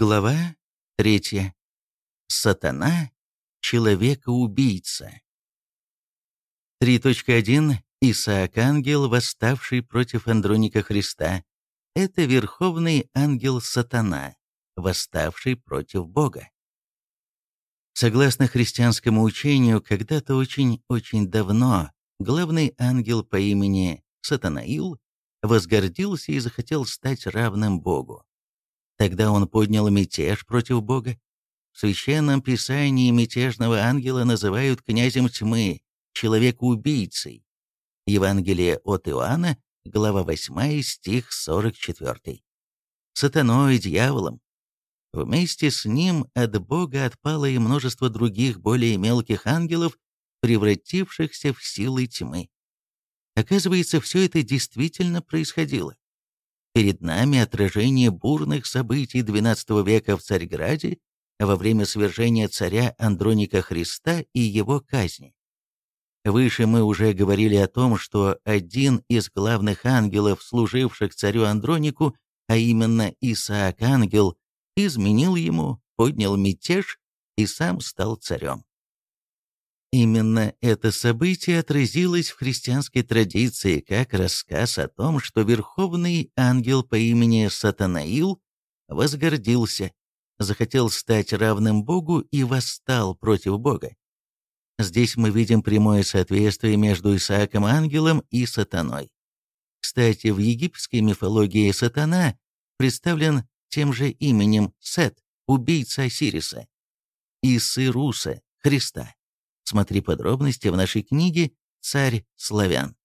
Глава 3. Сатана – человека-убийца. 3.1. Исаак-ангел, восставший против Андроника Христа. Это верховный ангел Сатана, восставший против Бога. Согласно христианскому учению, когда-то очень-очень давно главный ангел по имени Сатанаил возгордился и захотел стать равным Богу. Тогда он поднял мятеж против Бога. В Священном Писании мятежного ангела называют князем тьмы, человека-убийцей. Евангелие от Иоанна, глава 8, стих 44. Сатаной, дьяволом. Вместе с ним от Бога отпало и множество других более мелких ангелов, превратившихся в силы тьмы. Оказывается, все это действительно происходило. Перед нами отражение бурных событий XII века в Царьграде во время свержения царя Андроника Христа и его казни. Выше мы уже говорили о том, что один из главных ангелов, служивших царю Андронику, а именно Исаак-ангел, изменил ему, поднял мятеж и сам стал царем. Именно это событие отразилось в христианской традиции как рассказ о том, что верховный ангел по имени Сатанаил возгордился, захотел стать равным Богу и восстал против Бога. Здесь мы видим прямое соответствие между Исааком ангелом и сатаной. Кстати, в египетской мифологии сатана представлен тем же именем Сет, убийца Осириса, и Сируса, Христа. Смотри подробности в нашей книге «Царь славян».